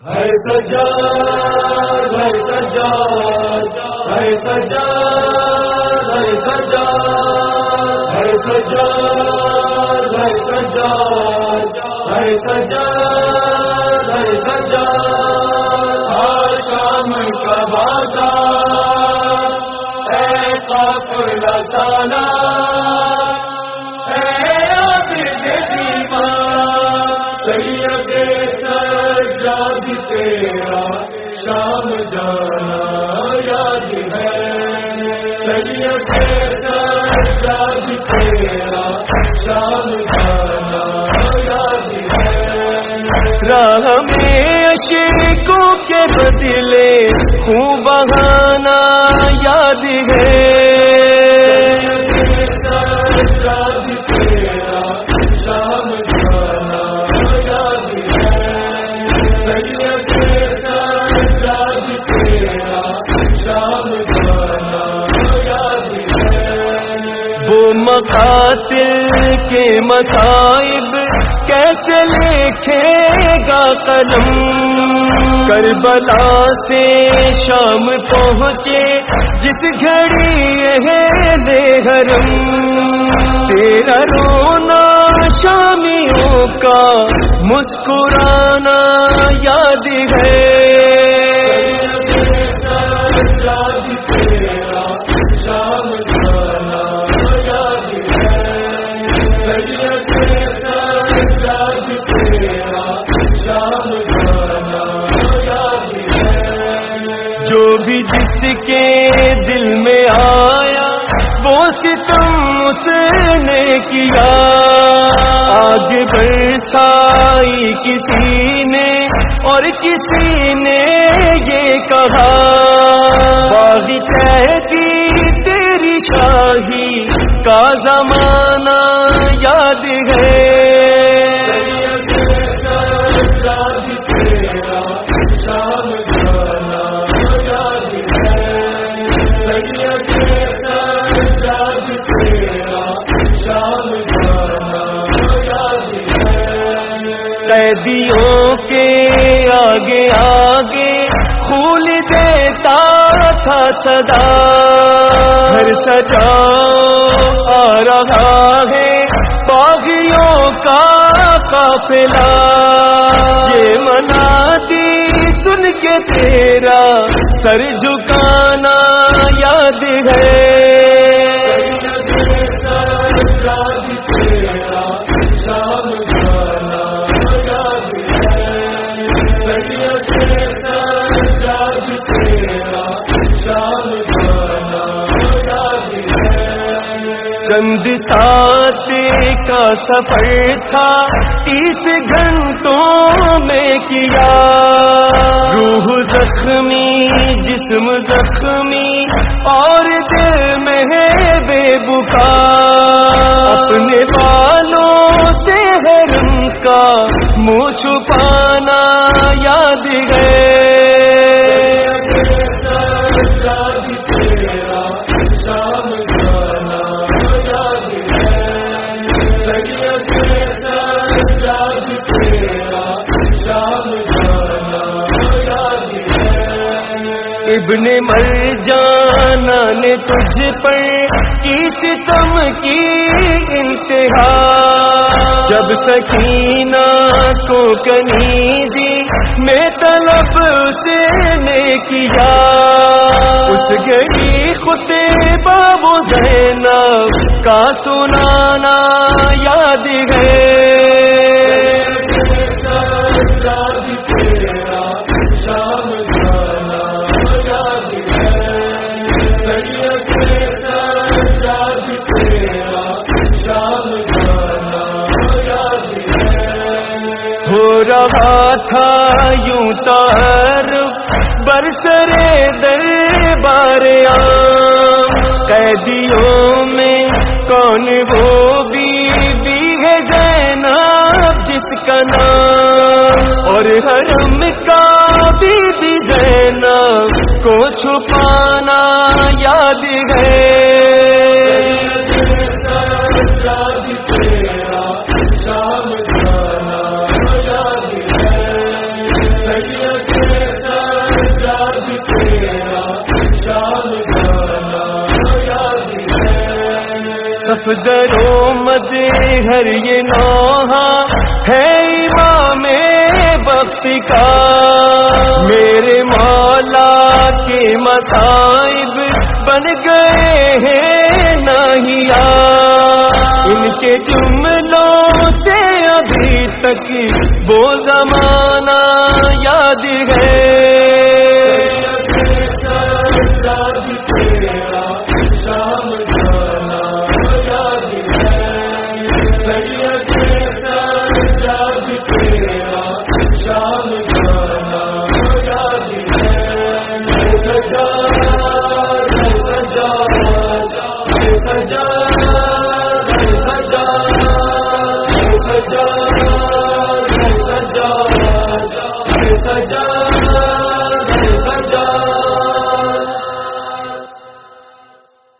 ہے سجا ہے سجا ہے سجا ہے سجا ہے سجا ہے سجا ہے سجا ہے سجا ہر شام کا بازار، اے کافر شام جانا، یاد ہے۔ سید سجاد تیرا شام جانا، یاد ہے۔ راہ میں عشقوں کے بدلے خوب بہانا، یاد ہے۔ وہ مقاتل کے مصائب کیسے لکھے گا قلم؟ کربلا سے شام پہنچے، جس گھڑی ہے لے حرم۔ تیرا رونا شامیوں کا مسکرانا یاد ہے۔ جو بھی جس کے دل میں آیا، وہ ستم اس نے کیا۔ آگ برسائی کسی نے اور کسی نے یہ کہا۔ باغ کہتی تیری شاہی کا زمانہ یاد ہے۔ قیدیوں کے آگے آگے خول دیتا تھا صدا۔ گھر سجا آ رہا ہے باغیوں کا قافلہ۔ یہ منادی سن کے تیرا سر جھکانا یاد ہے۔ چند سات کا سفر تھا، تیس گھنٹوں میں کیا۔ روح زخمی، جسم زخمی، اور دل ابن مر جانا نے تجھ پر کی ستم کی انتہا۔ جب سکینہ کو کنیزی میں طلب اسے نے کیا۔ اس گھڑی خطے بابو زینب کا سنانا یاد ہے۔ تھا یوں تر برسرے دربار عام۔ قیدیوں میں کون وہ بھی بھی ہے زینب جس کا نام؟ اور حرم کا بھی بھی زینب کو چھپانا یاد ہے۔ صفدرو مد ہر یہ نوحہ ہے امام وقت کا۔ میرے مولا کے مصائب بن گئے ہیں نہیں ان کے جملوں سے ابھی تک وہ زمان